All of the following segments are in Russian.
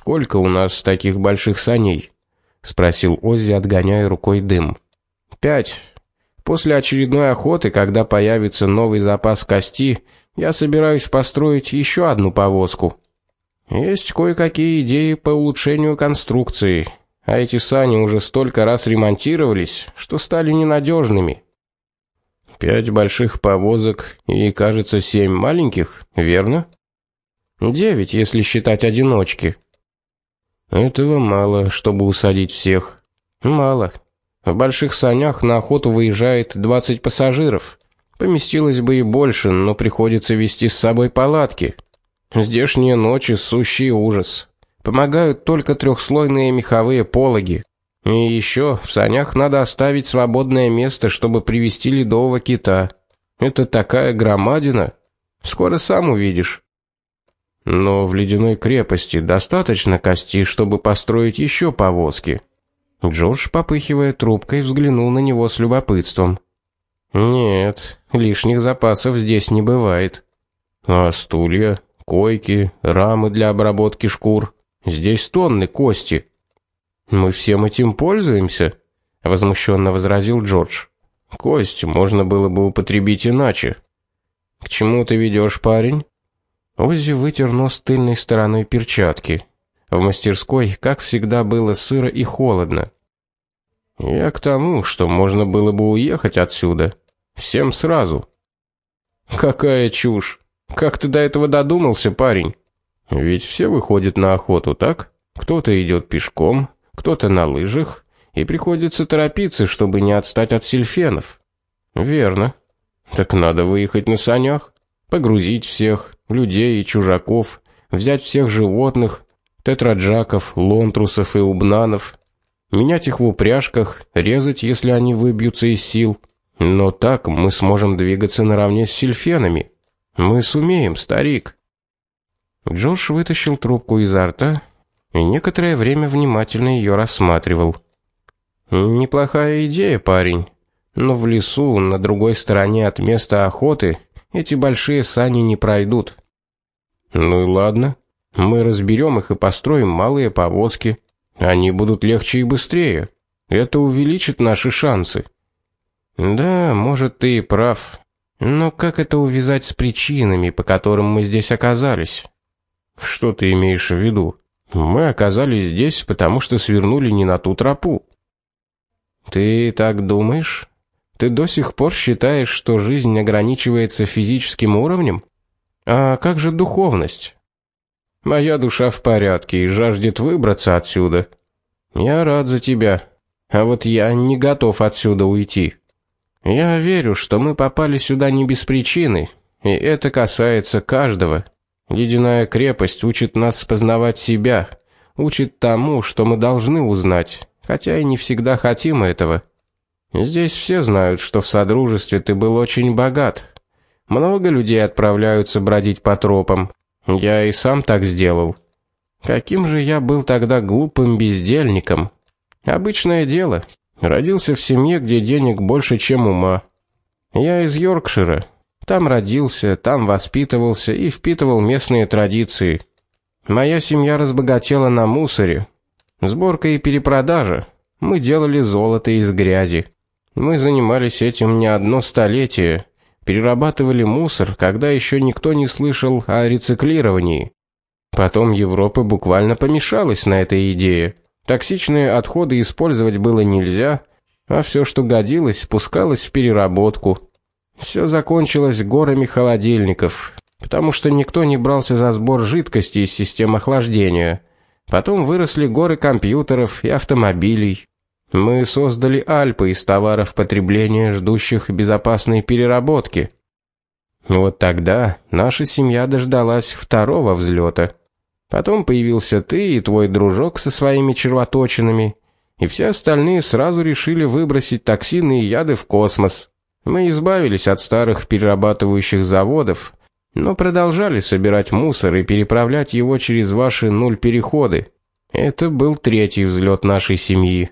Сколько у нас таких больших саней? спросил Оззи, отгоняя рукой дым. Пять. После очередной охоты, когда появится новый запас кости, я собираюсь построить еще одну повозку. Есть кое-какие идеи по улучшению конструкции, а эти сани уже столько раз ремонтировались, что стали ненадежными. Пять больших повозок и, кажется, семь маленьких, верно? Девять, если считать одиночки. Этого мало, чтобы усадить всех. Мало. В больших санях на охоту выезжает 20 пассажиров. Поместилось бы и больше, но приходится вести с собой палатки. Здешние ночи сущий ужас. Помогают только трехслойные меховые пологи. И еще в санях надо оставить свободное место, чтобы привести ледового кита. Это такая громадина. Скоро сам увидишь. Но в ледяной крепости достаточно кости, чтобы построить еще повозки. Джордж, попыхивая трубкой, взглянул на него с любопытством. Нет, лишних запасов здесь не бывает. А стулья? койки, рамы для обработки шкур. Здесь тонны кости. Мы всем этим пользуемся, возмущенно возразил Джордж. Кость можно было бы употребить иначе. К чему ты ведешь, парень? Оззи вытер нос тыльной стороной перчатки. В мастерской, как всегда, было сыро и холодно. Я к тому, что можно было бы уехать отсюда всем сразу. Какая чушь. Как ты до этого додумался, парень? Ведь все выходят на охоту, так? Кто-то идет пешком, кто-то на лыжах, и приходится торопиться, чтобы не отстать от сельфенов. Верно. Так надо выехать на санях, погрузить всех, людей и чужаков, взять всех животных, тетраджаков, лонтрусов и убнанов, менять их в упряжках, резать, если они выбьются из сил. Но так мы сможем двигаться наравне с сельфенами. Мы сумеем, старик. Джош вытащил трубку изо рта и некоторое время внимательно ее рассматривал. Неплохая идея, парень. Но в лесу, на другой стороне от места охоты, эти большие сани не пройдут. Ну и ладно. Мы разберем их и построим малые повозки. Они будут легче и быстрее. Это увеличит наши шансы. Да, может, ты и прав. Но как это увязать с причинами, по которым мы здесь оказались? Что ты имеешь в виду? Мы оказались здесь, потому что свернули не на ту тропу. Ты так думаешь? Ты до сих пор считаешь, что жизнь ограничивается физическим уровнем? А как же духовность? Моя душа в порядке и жаждет выбраться отсюда. Я рад за тебя. А вот я не готов отсюда уйти. Я верю, что мы попали сюда не без причины, и это касается каждого. Ледяная крепость учит нас познавать себя, учит тому, что мы должны узнать, хотя и не всегда хотим этого. Здесь все знают, что в содружестве ты был очень богат. Много людей отправляются бродить по тропам. Я и сам так сделал. Каким же я был тогда глупым бездельником. Обычное дело. Родился в семье, где денег больше, чем ума. Я из Йоркшира. Там родился, там воспитывался и впитывал местные традиции. Моя семья разбогатела на мусоре, сборка и перепродажа. Мы делали золото из грязи. Мы занимались этим не одно столетие. Перерабатывали мусор, когда еще никто не слышал о рециклировании. Потом Европа буквально помешалась на этой идее. Токсичные отходы использовать было нельзя, а все, что годилось, спускалось в переработку. Все закончилось горами холодильников, потому что никто не брался за сбор жидкости из систем охлаждения. Потом выросли горы компьютеров и автомобилей. Мы создали Альпы из товаров потребления, ждущих безопасной переработки. Вот тогда наша семья дождалась второго взлета. Потом появился ты и твой дружок со своими червоточинами, и все остальные сразу решили выбросить токсины и яды в космос. Мы избавились от старых перерабатывающих заводов, но продолжали собирать мусор и переправлять его через ваши нуль-переходы. Это был третий взлет нашей семьи.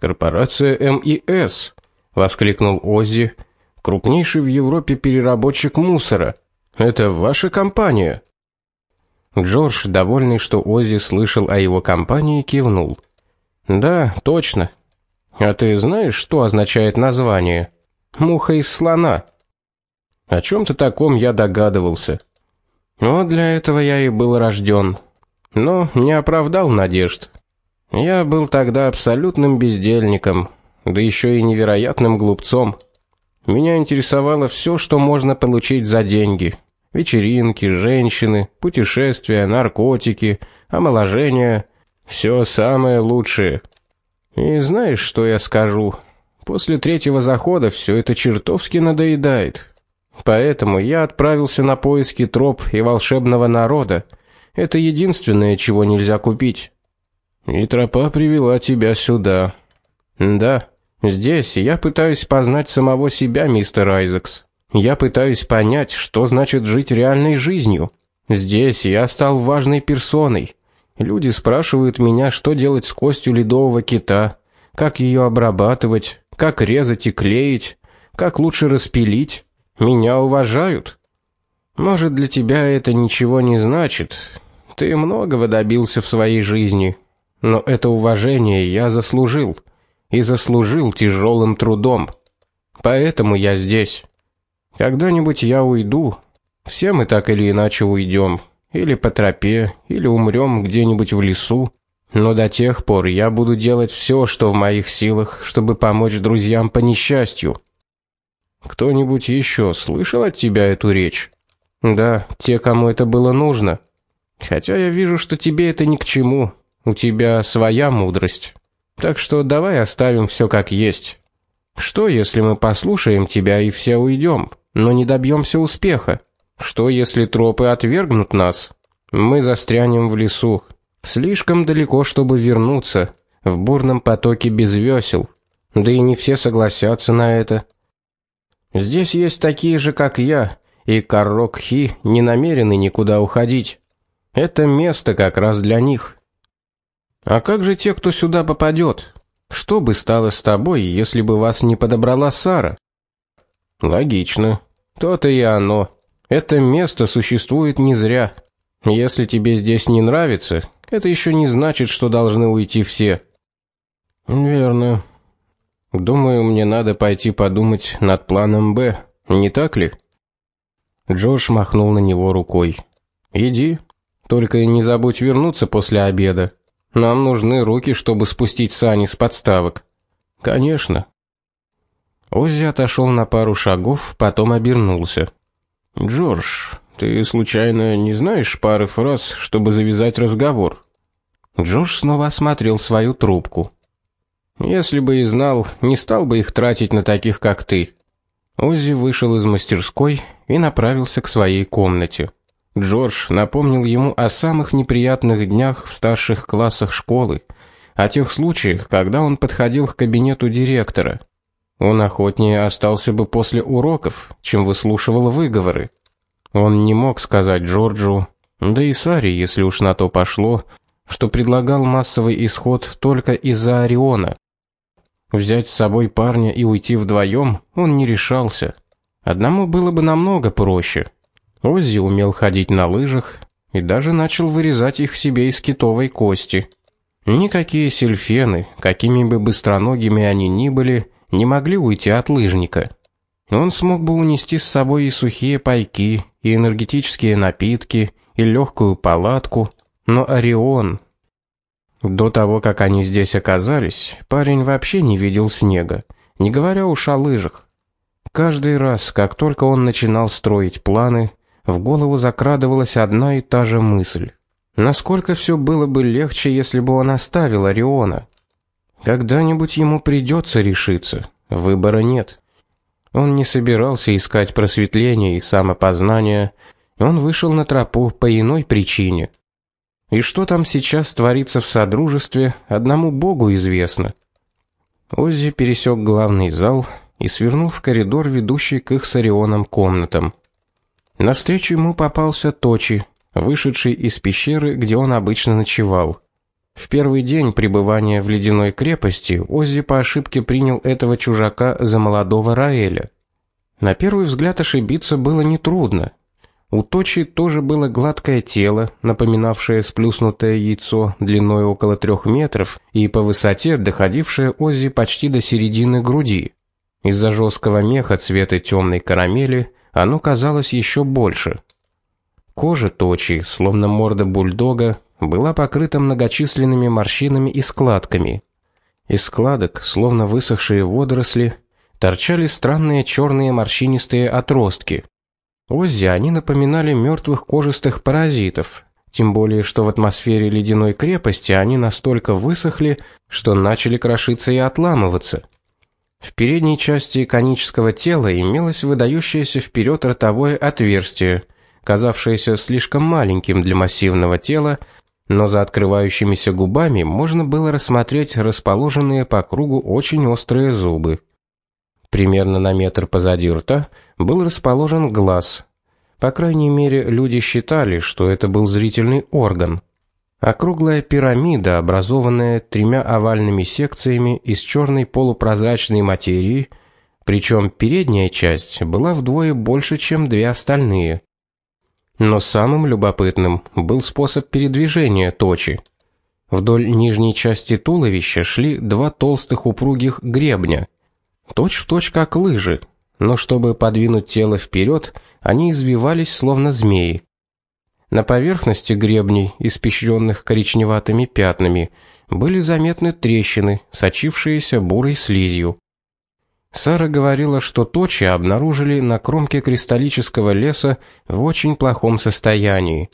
Корпорация МИС, воскликнул Оззи, крупнейший в Европе переработчик мусора. Это ваша компания? Джордж, довольный, что Оззи слышал о его компании, кивнул. Да, точно. А ты знаешь, что означает название? Муха из слона. О чем то таком я догадывался. Вот для этого я и был рожден. Но не оправдал надежд. Я был тогда абсолютным бездельником, да еще и невероятным глупцом. Меня интересовало все, что можно получить за деньги. Вечеринки, женщины, путешествия, наркотики, омоложение, все самое лучшее. И знаешь, что я скажу? После третьего захода все это чертовски надоедает. Поэтому я отправился на поиски троп и волшебного народа. Это единственное, чего нельзя купить. И тропа привела тебя сюда. Да, здесь я пытаюсь познать самого себя, мистер Айзекс. Я пытаюсь понять, что значит жить реальной жизнью. Здесь я стал важной персоной. Люди спрашивают меня, что делать с костью ледового кита, как ее обрабатывать, как резать и клеить, как лучше распилить. Меня уважают. Может, для тебя это ничего не значит. Ты многого добился в своей жизни, но это уважение я заслужил и заслужил тяжелым трудом. Поэтому я здесь. Когда-нибудь я уйду. Все мы так или иначе уйдем, или по тропе, или умрем где-нибудь в лесу. Но до тех пор я буду делать все, что в моих силах, чтобы помочь друзьям по несчастью. Кто-нибудь еще слышал от тебя эту речь? Да, те, кому это было нужно. Хотя я вижу, что тебе это ни к чему. У тебя своя мудрость. Так что давай оставим все как есть. Что, если мы послушаем тебя и все уйдем, но не добьемся успеха? Что, если тропы отвергнут нас? Мы застрянем в лесу, слишком далеко, чтобы вернуться, в бурном потоке без весел. Да и не все согласятся на это. Здесь есть такие же, как я, и Каррокхи не намерены никуда уходить. Это место как раз для них. А как же те, кто сюда попадет? Что бы стало с тобой, если бы вас не подобрала Сара? Логично. То-то и оно. Это место существует не зря. Если тебе здесь не нравится, это еще не значит, что должны уйти все. Верно. Думаю, мне надо пойти подумать над планом Б, не так ли? Джош махнул на него рукой. Иди, только не забудь вернуться после обеда. Нам нужны руки, чтобы спустить сани с подставок. Конечно. Оззи отошел на пару шагов, потом обернулся. Джордж, ты случайно не знаешь пары фраз, чтобы завязать разговор? Джордж снова осмотрел свою трубку. Если бы и знал, не стал бы их тратить на таких, как ты. Оззи вышел из мастерской и направился к своей комнате. Джордж напомнил ему о самых неприятных днях в старших классах школы, о тех случаях, когда он подходил к кабинету директора. Он охотнее остался бы после уроков, чем выслушивал выговоры. Он не мог сказать Джорджу, да и Саре, если уж на то пошло, что предлагал массовый исход только из-за Ориона. Взять с собой парня и уйти вдвоем он не решался. Одному было бы намного проще. Оззи умел ходить на лыжах и даже начал вырезать их себе из китовой кости. Никакие сельфены, какими бы быстроногими они ни были, не могли уйти от лыжника. Он смог бы унести с собой и сухие пайки, и энергетические напитки, и легкую палатку, но Орион до того, как они здесь оказались, парень вообще не видел снега, не говоря уж о лыжах. Каждый раз, как только он начинал строить планы, в голову закрадывалась одна и та же мысль: насколько все было бы легче, если бы он оставил Ориона. Когда-нибудь ему придется решиться, выбора нет. Он не собирался искать просветления и самопознания, он вышел на тропу по иной причине. И что там сейчас творится в содружестве, одному Богу известно. Оззи пересек главный зал и свернул в коридор, ведущий к их с Орионом комнатам. Навстречу ему попался Точи, вышедший из пещеры, где он обычно ночевал. В первый день пребывания в ледяной крепости Оззи по ошибке принял этого чужака за молодого Раэля. На первый взгляд ошибиться было нетрудно. У Точи тоже было гладкое тело, напоминавшее сплюснутое яйцо длиной около трех метров и по высоте доходившее Оззи почти до середины груди. Из-за жесткого меха цвета темной карамели оно казалось еще больше. Кожа Точи, словно морда бульдога, была покрыта многочисленными морщинами и складками. Из складок, словно высохшие водоросли, торчали странные черные морщинистые отростки. Оззи они напоминали мертвых кожистых паразитов, тем более что в атмосфере ледяной крепости они настолько высохли, что начали крошиться и отламываться. В передней части конического тела имелось выдающееся вперед ротовое отверстие, казавшееся слишком маленьким для массивного тела, но за открывающимися губами можно было рассмотреть расположенные по кругу очень острые зубы. Примерно на метр позади рта был расположен глаз. По крайней мере, люди считали, что это был зрительный орган. Округлая пирамида, образованная тремя овальными секциями из черной полупрозрачной материи, причем передняя часть была вдвое больше, чем две остальные. Но самым любопытным был способ передвижения точи. Вдоль нижней части туловища шли два толстых упругих гребня, точь-в-точь как лыжи, но чтобы подвинуть тело вперед, они извивались словно змеи. На поверхности гребней, испещренных коричневатыми пятнами, были заметны трещины, сочившиеся бурой слизью. Сара говорила, что точи обнаружили на кромке кристаллического леса в очень плохом состоянии.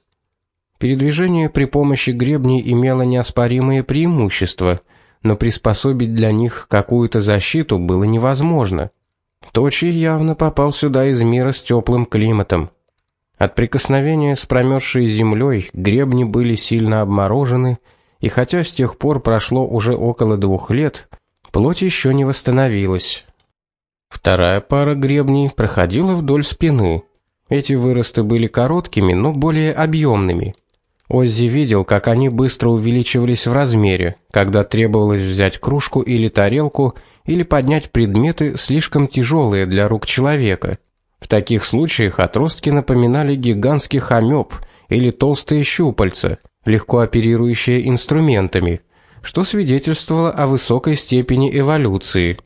Передвижение при помощи гребней имело неоспоримые преимущества, но приспособить для них какую-то защиту было невозможно. Точи явно попал сюда из мира с теплым климатом. От прикосновения с промерзшей землей гребни были сильно обморожены, и хотя с тех пор прошло уже около двух лет, плоть еще не восстановилась. Вторая пара гребней проходила вдоль спины. Эти выросты были короткими, но более объемными. Оззи видел, как они быстро увеличивались в размере, когда требовалось взять кружку или тарелку или поднять предметы слишком тяжелые для рук человека. В таких случаях отростки напоминали гигантских амеб или толстые щупальца, легко оперирующие инструментами, что свидетельствовало о высокой степени эволюции.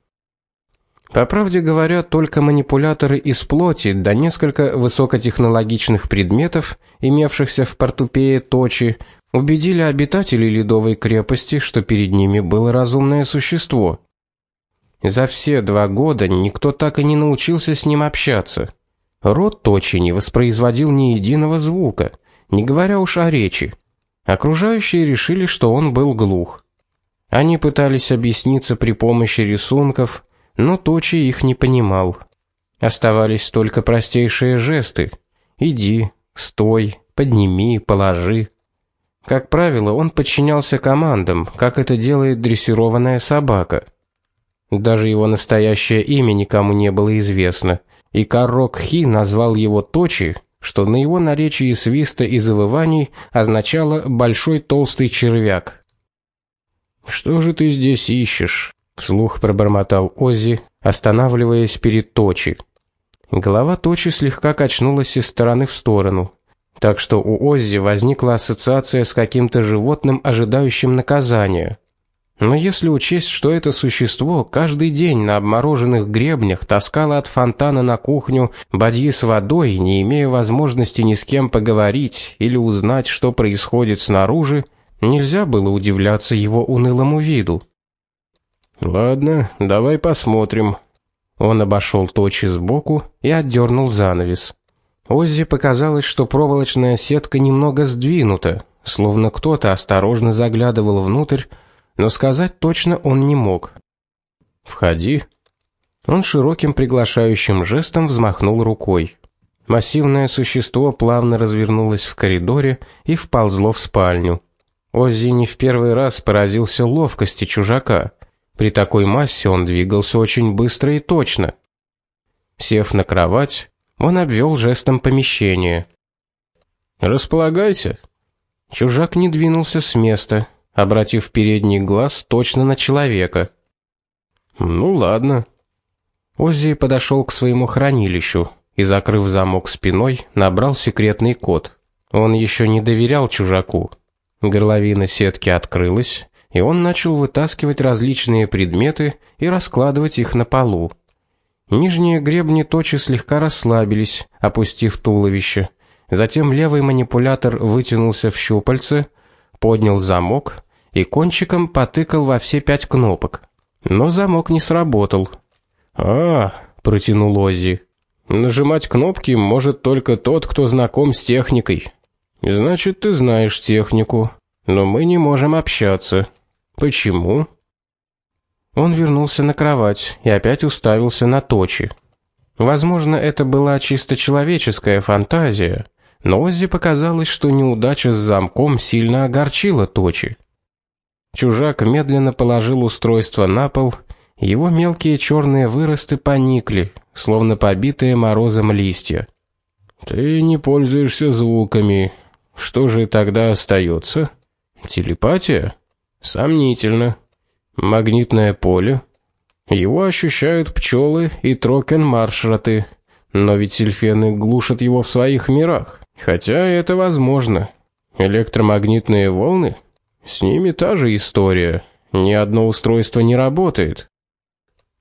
По правде говоря, только манипуляторы из плоти да несколько высокотехнологичных предметов, имевшихся в портупее Точи, убедили обитателей ледовой крепости, что перед ними было разумное существо. За все два года никто так и не научился с ним общаться. Рот Точи не воспроизводил ни единого звука, не говоря уж о речи. Окружающие решили, что он был глух. Они пытались объясниться при помощи рисунков, но Точи их не понимал. Оставались только простейшие жесты: иди, стой, подними, положи. Как правило, он подчинялся командам, как это делает дрессированная собака. Даже его настоящее имя никому не было известно, и Каррок Хи назвал его Точи, что на его наречии свиста и завываний означало большой толстый червяк. Что же ты здесь ищешь? вслух пробормотал Оззи, останавливаясь перед Точи. Голова Точи слегка качнулась из стороны в сторону, так что у Оззи возникла ассоциация с каким-то животным, ожидающим наказания. Но если учесть, что это существо каждый день на обмороженных гребнях таскало от фонтана на кухню бадьи с водой, не имея возможности ни с кем поговорить или узнать, что происходит снаружи, нельзя было удивляться его унылому виду. Ладно, давай посмотрим. Он обошел точи сбоку и отдернул занавес. Оззи показалось, что проволочная сетка немного сдвинута, словно кто-то осторожно заглядывал внутрь, но сказать точно он не мог. Входи. Он широким приглашающим жестом взмахнул рукой. Массивное существо плавно развернулось в коридоре и вползло в спальню. Оззи не в первый раз поразился ловкости чужака. При такой массе он двигался очень быстро и точно. Сев на кровать, он обвел жестом помещение. Располагайся. Чужак не двинулся с места, обратив передний глаз точно на человека. Ну ладно. Оззи подошел к своему хранилищу, и закрыв замок спиной, набрал секретный код. Он еще не доверял чужаку. Горловина сетки открылась, и он начал вытаскивать различные предметы и раскладывать их на полу. Нижние гребни точи слегка расслабились, опустив туловище. Затем левый манипулятор вытянулся в щупальце, поднял замок и кончиком потыкал во все пять кнопок. Но замок не сработал. "А", протянул Оззи. "Нажимать кнопки может только тот, кто знаком с техникой. Значит, ты знаешь технику, но мы не можем общаться. Почему?" Он вернулся на кровать и опять уставился на Точи. Возможно, это была чисто человеческая фантазия, но Оззи показалось, что неудача с замком сильно огорчила Точи. Чужак медленно положил устройство на пол, его мелкие черные выросты поникли, словно побитые морозом листья. Ты не пользуешься звуками. Что же тогда остается? Телепатия? Сомнительно. Магнитное поле. Его ощущают пчелы и трокен-маршраты. Но ведь сильфены глушат его в своих мирах. Хотя это возможно. Электромагнитные волны? С ними та же история. Ни одно устройство не работает.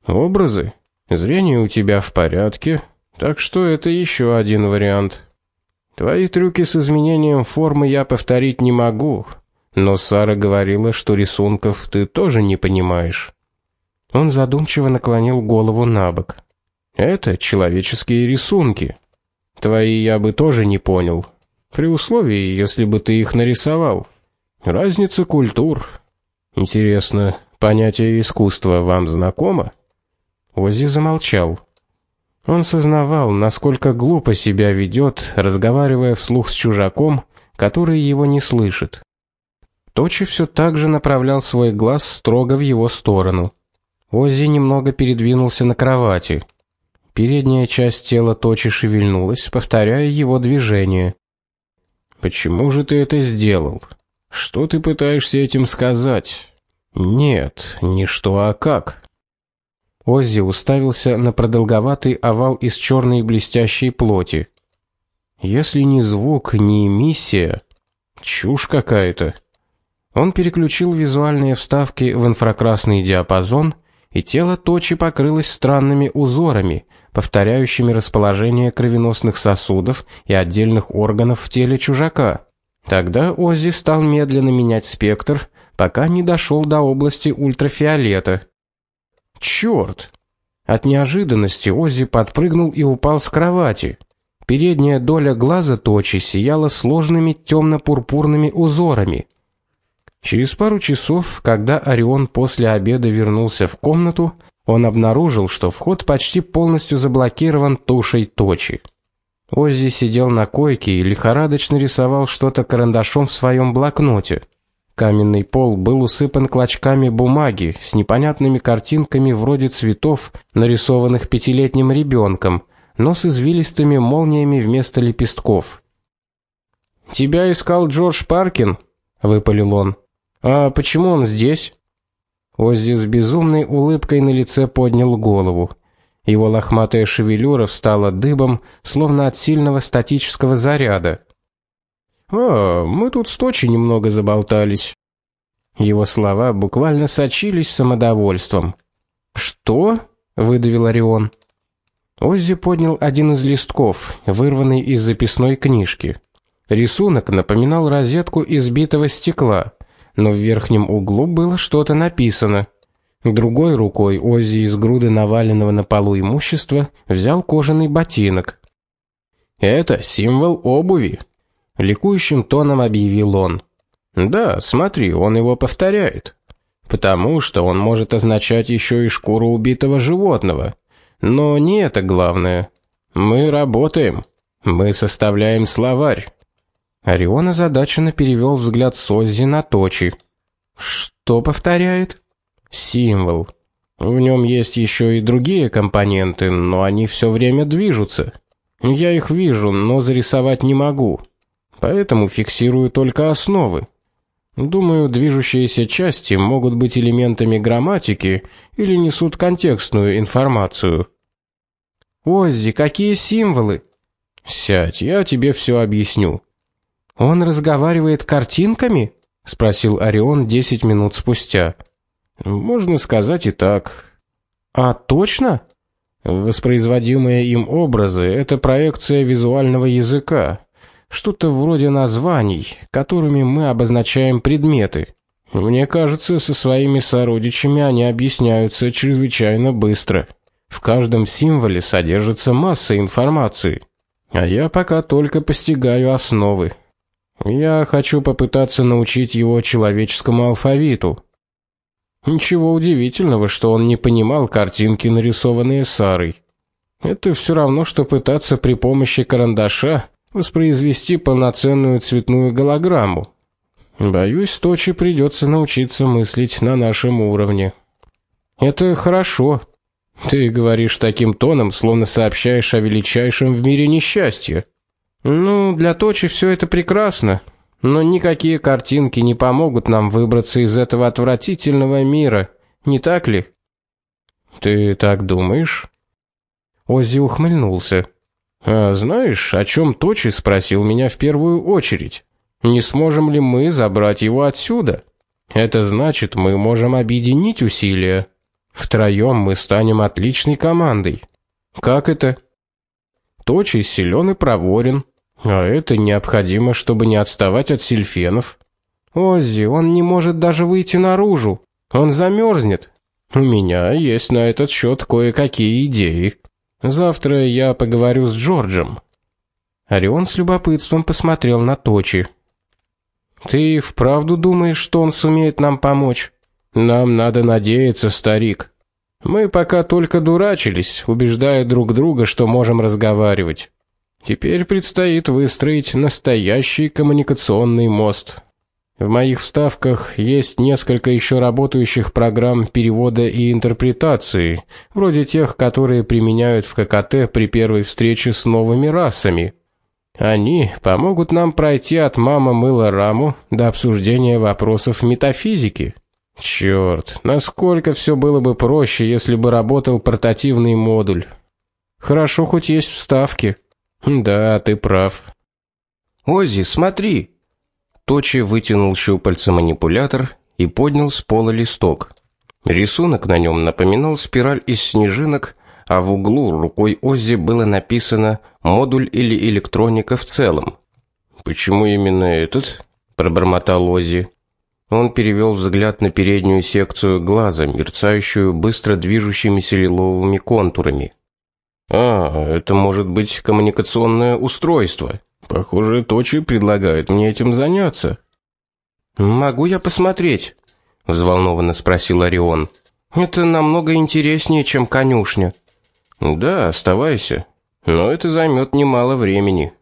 Образы? Зрение у тебя в порядке, так что это еще один вариант. Твои трюки с изменением формы я повторить не могу, но Сара говорила, что рисунков ты тоже не понимаешь. Он задумчиво наклонил голову набок. Это человеческие рисунки. Твои я бы тоже не понял, при условии, если бы ты их нарисовал. Разница культур. Интересно, понятие искусства вам знакомо? Ози замолчал. Он сознавал, насколько глупо себя ведет, разговаривая вслух с чужаком, который его не слышит. Точи все так же направлял свой глаз строго в его сторону. Оззи немного передвинулся на кровати. Передняя часть тела Точи шевельнулась, повторяя его движение. Почему же ты это сделал? Что ты пытаешься этим сказать? Нет, не что, а как. Оззи уставился на продолговатый овал из черной блестящей плоти. Если не звук, не эмиссия, чушь какая-то. Он переключил визуальные вставки в инфракрасный диапазон, и тело Точи покрылось странными узорами, повторяющими расположение кровеносных сосудов и отдельных органов в теле чужака. Тогда Оззи стал медленно менять спектр, пока не дошел до области ультрафиолета. Черт! От неожиданности Оззи подпрыгнул и упал с кровати. Передняя доля глаза Точи сияла сложными темно пурпурными узорами. Через пару часов, когда Орион после обеда вернулся в комнату, он обнаружил, что вход почти полностью заблокирован тушей точи. Оззи сидел на койке и лихорадочно рисовал что-то карандашом в своем блокноте. Каменный пол был усыпан клочками бумаги с непонятными картинками вроде цветов, нарисованных пятилетним ребенком, но с извилистыми молниями вместо лепестков. Тебя искал Джордж Паркин, выпалил он. А почему он здесь? Оззи с безумной улыбкой на лице поднял голову. Его лохматая шевелюра встала дыбом, словно от сильного статического заряда. А, мы тут с Точи немного заболтались. Его слова буквально сочились самодовольством. Что? выдавил Орион. Оззи поднял один из листков, вырванный из записной книжки. Рисунок напоминал розетку из битого стекла но в верхнем углу было что-то написано. Другой рукой Оззи из груды наваленного на полу имущества взял кожаный ботинок. Это символ обуви, ликующим тоном объявил он. Да, смотри, он его повторяет. Потому что он может означать еще и шкуру убитого животного. Но не это главное. Мы работаем. Мы составляем словарь. Орион озадаченно перевел взгляд Соззи на Точи. Что повторяет? Символ. В нем есть еще и другие компоненты, но они все время движутся. Я их вижу, но зарисовать не могу. Поэтому фиксирую только основы. Думаю, движущиеся части могут быть элементами грамматики или несут контекстную информацию. Оззи, какие символы? Сядь, я тебе все объясню. Он разговаривает картинками? спросил Орион 10 минут спустя. Можно сказать и так. А точно? Воспроизводимые им образы это проекция визуального языка, что-то вроде названий, которыми мы обозначаем предметы. Мне кажется, со своими сородичами они объясняются чрезвычайно быстро. В каждом символе содержится масса информации, а я пока только постигаю основы. Я хочу попытаться научить его человеческому алфавиту. Ничего удивительного, что он не понимал картинки, нарисованные Сарой. Это все равно что пытаться при помощи карандаша воспроизвести полноценную цветную голограмму. Боюсь, Точи придется научиться мыслить на нашем уровне. Это хорошо. Ты говоришь таким тоном, словно сообщаешь о величайшем в мире несчастье. Ну, для Точи все это прекрасно, но никакие картинки не помогут нам выбраться из этого отвратительного мира, не так ли? Ты так думаешь? Оззи ухмыльнулся. А знаешь, о чем Точи спросил меня в первую очередь? Не сможем ли мы забрать его отсюда? Это значит, мы можем объединить усилия. Втроем мы станем отличной командой. Как это? Точи силен и проворен, а это необходимо, чтобы не отставать от сильфенов. Оззи, он не может даже выйти наружу. Он замерзнет. У меня есть на этот счет кое-какие идеи. Завтра я поговорю с Джорджем. Орион с любопытством посмотрел на Точи. Ты вправду думаешь, что он сумеет нам помочь? Нам надо надеяться, старик. Мы пока только дурачились, убеждая друг друга, что можем разговаривать. Теперь предстоит выстроить настоящий коммуникационный мост. В моих вставках есть несколько еще работающих программ перевода и интерпретации, вроде тех, которые применяют в ККТ при первой встрече с новыми расами. Они помогут нам пройти от мама мыла раму до обсуждения вопросов метафизики. Черт, насколько все было бы проще, если бы работал портативный модуль. Хорошо хоть есть вставки. Да, ты прав. Ози, смотри. Точи вытянул щупальца манипулятор и поднял с пола листок. Рисунок на нем напоминал спираль из снежинок а в углу рукой Оззи было написано модуль или электроника в целом. Почему именно этот? пробормотал Оззи. Он перевел взгляд на переднюю секцию глаза, мерцающую быстро движущимися лиловыми контурами. А, это может быть коммуникационное устройство. Похоже, Точи предлагает мне этим заняться. Могу я посмотреть? взволнованно спросил Орион. Это намного интереснее, чем конюшня. Да, оставайся. Но это займет немало времени.